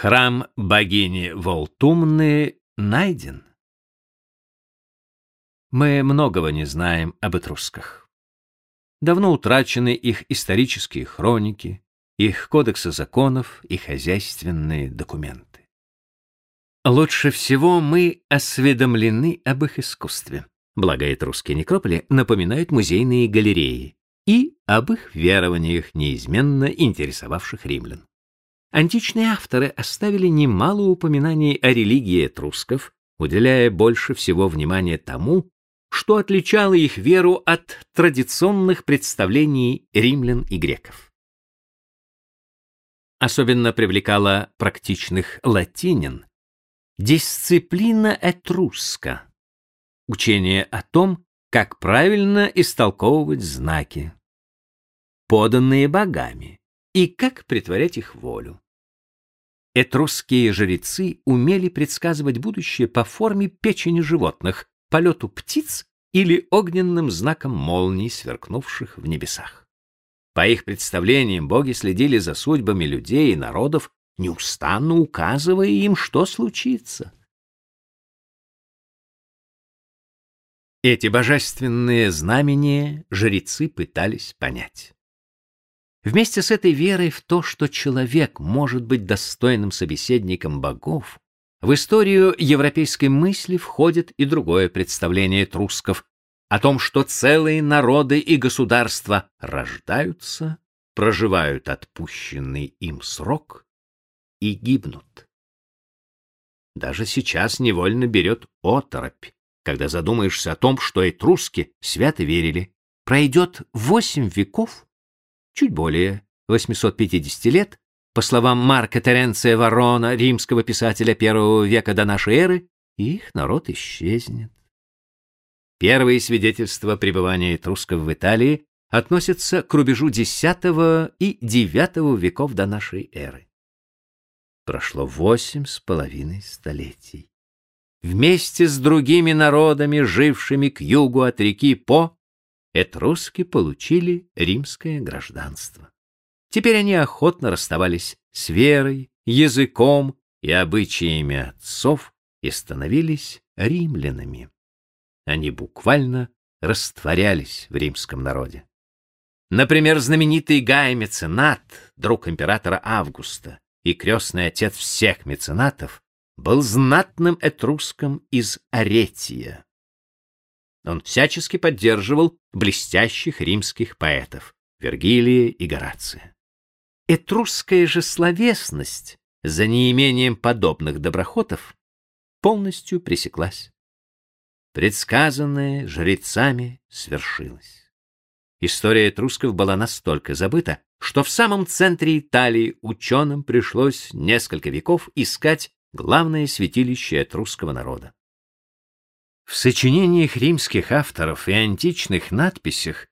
Храм богини Волтумны найден. Мы многого не знаем об этрусках. Давно утрачены их исторические хроники, их кодексы законов и хозяйственные документы. Лучше всего мы осведомлены об их искусстве. Благо этрусские некрополи напоминают музейные галереи и об их верованиях, неизменно интересовавших римлян. Античные авторы оставили немало упоминаний о религии этрусков, уделяя больше всего внимания тому, что отличало их веру от традиционных представлений римлян и греков. Особенно привлекала практичных латинин дисциплина этруска, учение о том, как правильно истолковывать знаки, поданные богами и как притворять их волю. Этрусские жрецы умели предсказывать будущее по форме печени животных, полету птиц или огненным знаком молний, сверкнувших в небесах. По их представлениям боги следили за судьбами людей и народов, неустанно указывая им, что случится. Эти божественные знамения жрецы пытались понять. Вместе с этой верой в то, что человек может быть достойным собеседником богов, в историю европейской мысли входит и другое представление трусков о том, что целые народы и государства рождаются, проживают отпущенный им срок и гибнут. Даже сейчас невольно берет оторопь, когда задумаешься о том, что этруски свято верили, пройдет восемь веков, чуть более 850 лет, по словам Марка Теренция Ворона, римского писателя первого века до нашей эры, их народ исчезнет. Первые свидетельства пребывания этрусков в Италии относятся к рубежу X и IX веков до нашей эры. Прошло восемь с половиной столетий. Вместе с другими народами, жившими к югу от реки По, этруски получили римское гражданство. Теперь они охотно расставались с верой, языком и обычаями отцов и становились римлянами. Они буквально растворялись в римском народе. Например, знаменитый Гай Меценат, друг императора Августа и крестный отец всех меценатов, был знатным этруском из Аретия. Он всячески поддерживал блестящих римских поэтов Вергилия и Горация. Этрусская же словесность, за неимением подобных доброхотов, полностью пресеклась. Предсказанное жрецами свершилось. История этрусков была настолько забыта, что в самом центре Италии ученым пришлось несколько веков искать главное святилище этрусского народа. В сочинениях римских авторов и античных надписях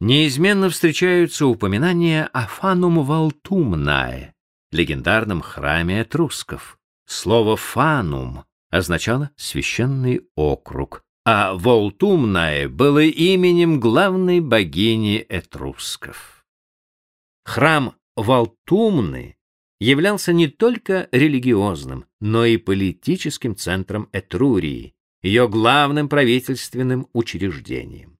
неизменно встречаются упоминания о Фанум Валтумнае, легендарном храме этрусков. Слово «фанум» означало «священный округ», а Волтумнае было именем главной богини этрусков. Храм Валтумны являлся не только религиозным, но и политическим центром Этрурии, ее главным правительственным учреждением.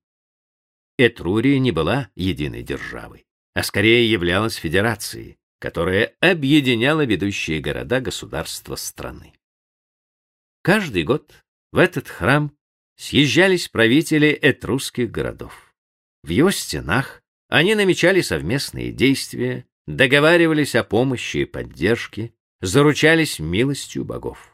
Этрурия не была единой державой, а скорее являлась федерацией, которая объединяла ведущие города-государства страны. Каждый год в этот храм съезжались правители этрусских городов. В его стенах они намечали совместные действия, договаривались о помощи и поддержке, заручались милостью богов.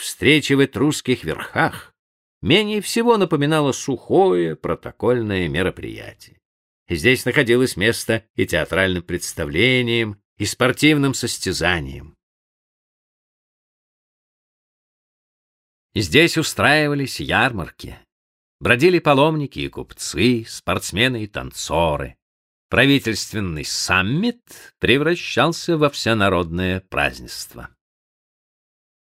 Встреча в этрусских верхах менее всего напоминала сухое протокольное мероприятие. Здесь находилось место и театральным представлениям, и спортивным состязаниям. Здесь устраивались ярмарки, бродили паломники и купцы, спортсмены и танцоры. Правительственный саммит превращался во всенародное празднество.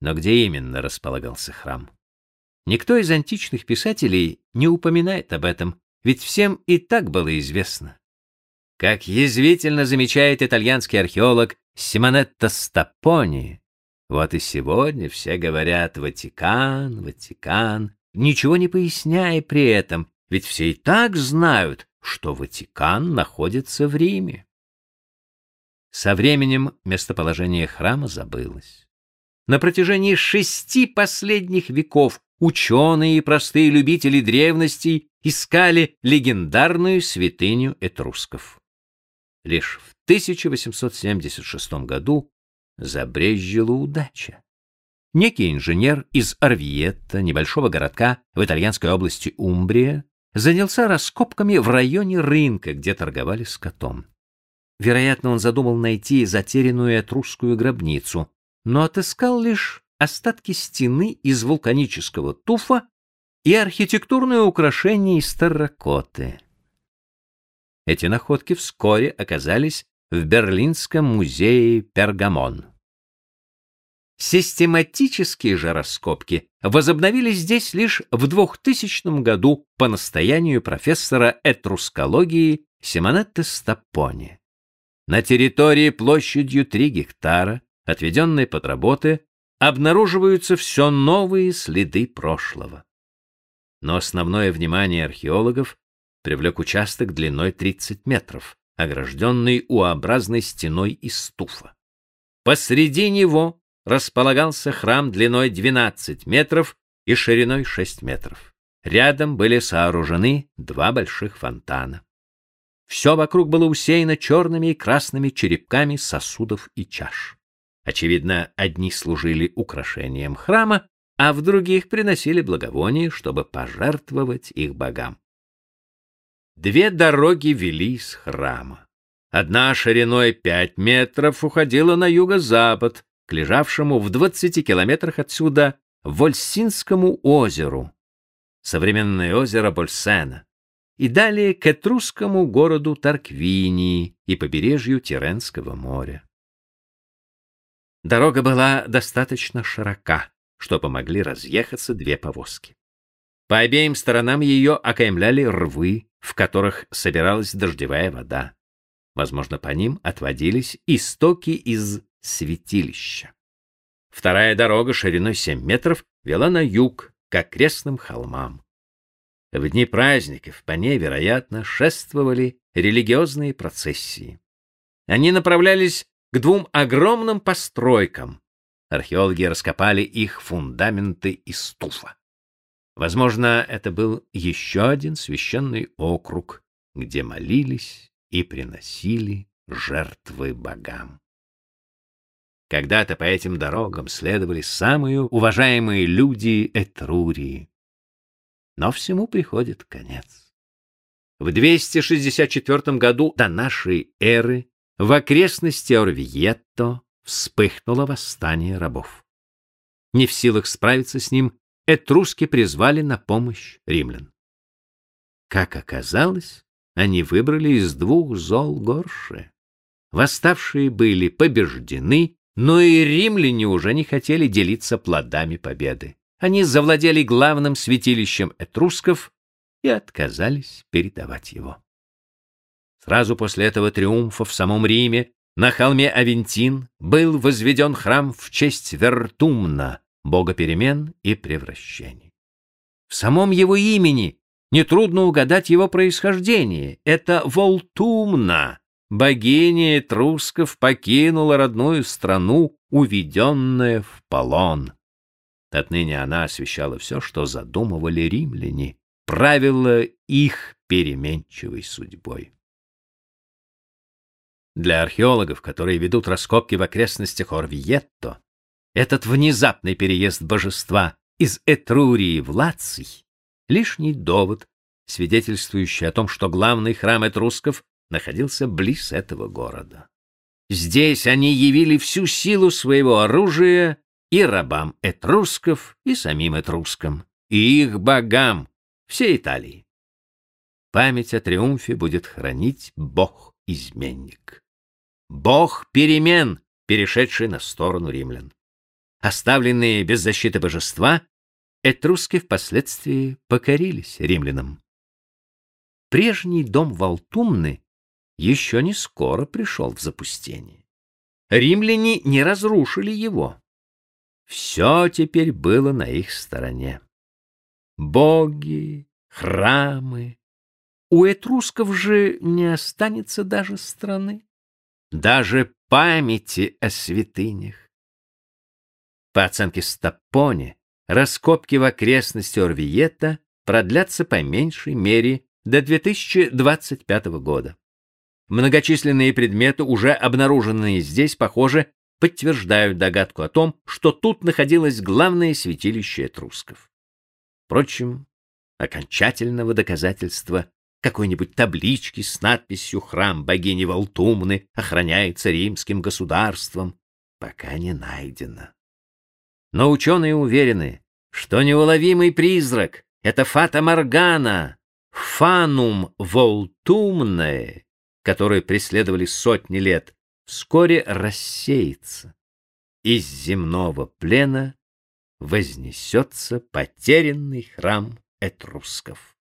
Но где именно располагался храм? Никто из античных писателей не упоминает об этом, ведь всем и так было известно. Как язвительно замечает итальянский археолог Симонетто Стапони, Вот и сегодня все говорят «Ватикан, Ватикан», ничего не поясняя при этом, ведь все и так знают, что Ватикан находится в Риме. Со временем местоположение храма забылось. На протяжении шести последних веков ученые и простые любители древностей искали легендарную святыню этрусков. Лишь в 1876 году забрезжила удача. Некий инженер из Арвиетта, небольшого городка в итальянской области Умбрия, занялся раскопками в районе рынка, где торговали скотом. Вероятно, он задумал найти затерянную этрусскую гробницу, но отыскал лишь остатки стены из вулканического туфа и архитектурные украшения из терракоты. Эти находки вскоре оказались в Берлинском музее Пергамон. Систематические же раскопки возобновились здесь лишь в 2000 году по настоянию профессора этрускологии Симонетто Стапони. На территории площадью 3 гектара, отведенной под работы, обнаруживаются все новые следы прошлого. Но основное внимание археологов привлек участок длиной 30 метров, огражденный U-образной стеной из туфа. Посреди него располагался храм длиной 12 метров и шириной 6 метров. Рядом были сооружены два больших фонтана. Все вокруг было усеяно черными и красными черепками сосудов и чаш. Очевидно, одни служили украшением храма, а в других приносили благовония, чтобы пожертвовать их богам. Две дороги вели из храма. Одна шириной пять метров уходила на юго-запад, к лежавшему в двадцати километрах отсюда Вольсинскому озеру, современное озеро Больсена, и далее к этрусскому городу Тарквинии и побережью Тиренского моря. Дорога была достаточно широка, что помогли разъехаться две повозки. По обеим сторонам ее окаймляли рвы, в которых собиралась дождевая вода. Возможно, по ним отводились истоки из святилища. Вторая дорога шириной 7 метров вела на юг, к окрестным холмам. В дни праздников по ней, вероятно, шествовали религиозные процессии. Они направлялись к двум огромным постройкам. Археологи раскопали их фундаменты из туфа. Возможно, это был еще один священный округ, где молились и приносили жертвы богам. Когда-то по этим дорогам следовали самые уважаемые люди Этрурии. Но всему приходит конец. В 264 году до нашей эры в окрестности Орвиетто вспыхнуло восстание рабов. Не в силах справиться с ним, этруски призвали на помощь римлян. Как оказалось, они выбрали из двух зол горше. Восставшие были побеждены, но и римляне уже не хотели делиться плодами победы. Они завладели главным святилищем этрусков и отказались передавать его. Сразу после этого триумфа в самом Риме на холме Авентин был возведен храм в честь Вертумна, бога перемен и превращений. В самом его имени нетрудно угадать его происхождение. Это Волтумна, богиня этрусков, покинула родную страну, уведенная в полон. Отныне она освещала все, что задумывали римляне, правила их переменчивой судьбой. Для археологов, которые ведут раскопки в окрестностях Орвиетто, этот внезапный переезд божества из Этрурии в Лаций лишний довод, свидетельствующий о том, что главный храм этрусков находился близ этого города. Здесь они явили всю силу своего оружия и рабам этрусков, и самим этрускам, и их богам всей Италии. Память о триумфе будет хранить Бог-изменник. Бог перемен, перешедший на сторону римлян. Оставленные без защиты божества, этруски впоследствии покорились римлянам. Прежний дом Валтумны еще не скоро пришел в запустение. Римляне не разрушили его. все теперь было на их стороне. Боги, храмы. У этрусков же не останется даже страны, даже памяти о святынях. По оценке Стапони, раскопки в окрестности Орвиета продлятся по меньшей мере до 2025 года. Многочисленные предметы, уже обнаруженные здесь, похоже, подтверждают догадку о том, что тут находилось главное святилище этрусков. Впрочем, окончательного доказательства какой-нибудь таблички с надписью «Храм богини Валтумны охраняется римским государством» пока не найдено. Но ученые уверены, что неуловимый призрак — это Фата Моргана, Фанум Волтумне, который преследовали сотни лет, вскоре рассеется. Из земного плена вознесется потерянный храм этрусков.